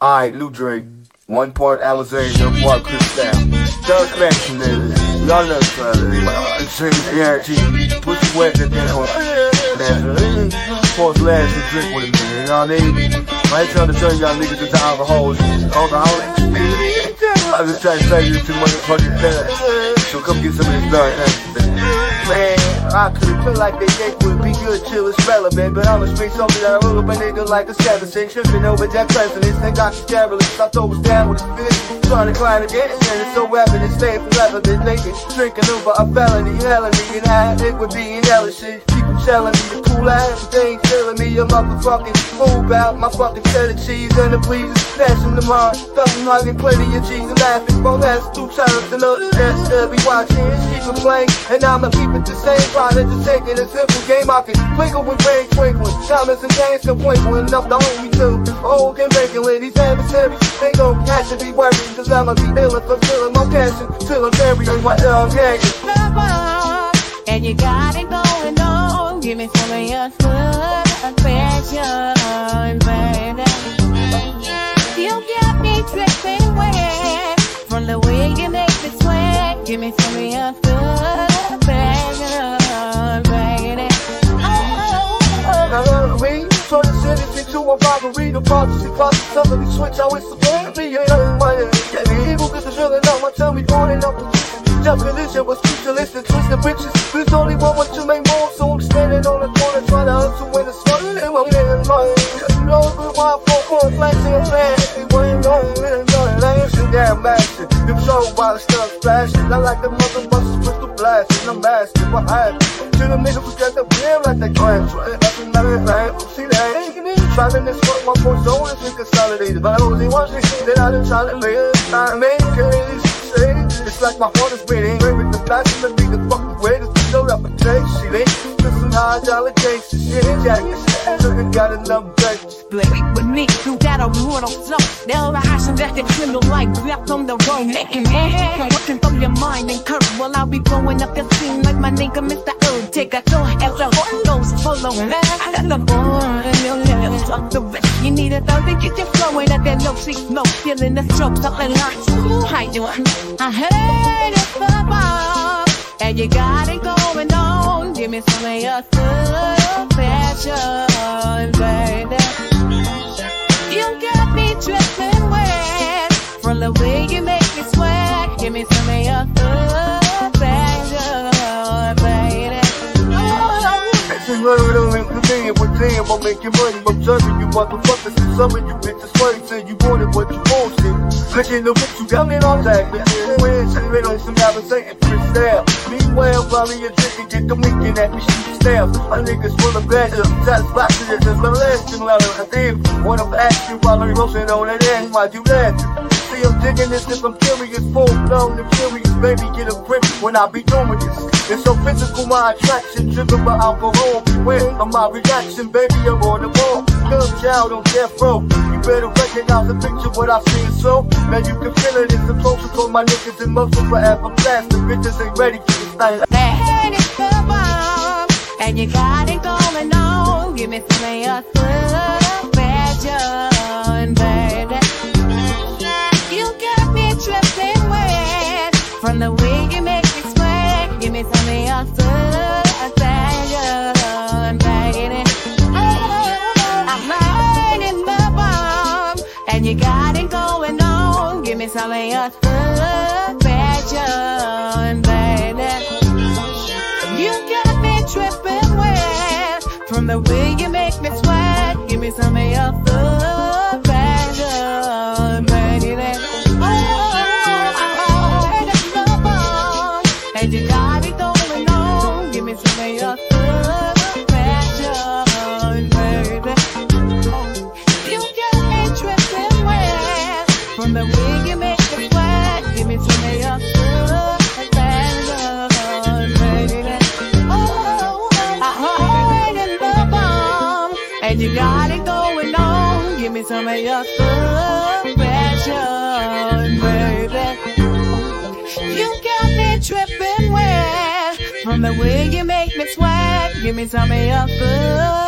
Alright, Lou Drake. One part Alizé, one part Cristal. Third connection, nigga. Y'all know brother. Sing guarantee. Pussy wet and then on. Fourth last and drink with it, man. Y'all need. I mean? ain't trying to tell y'all niggas it's alcoholics. Alcoholics. I'm just trying to tell you too much fucking things. So come get some of this done. I could feel like they dick would be good till it's relevant. But I'm a straight something I roll up a nigga like a seven cent. Tripping over that presidents. They got the scandalous. I throw us down with a fist. Trying to climb again. And it's so evident. Stay forever. Been naked. Drinking over a felony. Felony. And I, it would be hell shit. People telling me to cool out. They ain't telling me a motherfucking fool about my fucking cheddar cheese and the pleasers. Passing them hard. Thumping hugging plenty of cheese and laughing. Has two times. And other that's to be watching. Keep it playing. And I'ma keep it the same. Product just taking a simple game. I can twinkle with rain twinkling. Diamonds and chains still twinkling. Enough to hold me to. Old and regular. These adversaries. They gon' catch and be worried. Cause I'ma be ill if I'm my passion. Till I'm burying what I'm getting. And you got it from the way you make me sweat. Give me some of your good affection, baby. Oh, oh, oh. I love me. Turn the city into a robbery. The prophecy, prophecy, suddenly switch. I wish the plan be a young man. Get me evil, it's really not my tummy falling up. the Definition was futurist and twisted bitches. There's only one way to make The stuff flashing. I like the mother busters crystal blasting. I'm asking happened. To the niggas who got the bill like that they claim. Every night it's like, see that? Driving this fuck, my poor soul is consolidated. But I only want to see that I done to live. I make it. It's like my heart is beating. With the flash and the beat. Reputation. They just some high dollar cases. Shit, jackets. Got me, a mortal and it like breath on the road. Making me working from your mind and curve. While I'll be blowing up the scene like my nigga Mr. O. Take a tour as the goes following. I got the born in your off the rest. You need a thought to get you flowing at that low seat smoke. Feeling the strokes up and hot. You? I heard it's the bomb. And you gotta on. Give me some of your good fashion, baby. You got me dripping wet from the way you make me sweat. Give me some of your good fashion, baby. Bitches murder don't make the thing, but damn, make you money. I'm serving you motherfuckers some of you bitches till you wanted what you wanted. Clicking the whip, you got me on that. Bitches win, shit on some Alizé and freestyle. Meanwhile, probably a drink and get them winking at me, shoot stabs. My niggas full of badges, satisfaction is just my last thing louder. I think what I'm asking while I'm roasting on that ass, why'd you laughing? I'm digging this if I'm curious, full blown and furious, baby, get a grip when I be doing this. It's so physical, my attraction, driven by alcohol. Beware of my reaction, baby, I'm on the ball. Good child on death row. You better recognize the picture, what I see so. Man, you can feel it, it's a closer for my niggas and muscle forever plastic. Bitches ain't ready for this the bomb. And you got it going on. Give me some of your from the way you make me sweat. Give me some of your good fashion, baby. Oh, I'm right in the bomb. And you got it going on. Give me some of your good fashion, baby. You got me dripping wet from the way you make me sweat. Give me some of your good you got it going on. Give me some of your good baby. You from the way you make sweat. Give me some of your good baby. Oh, the bomb, and you got it going on. Give me some of your good passion, baby. The way you make me sweat. Give me some of your good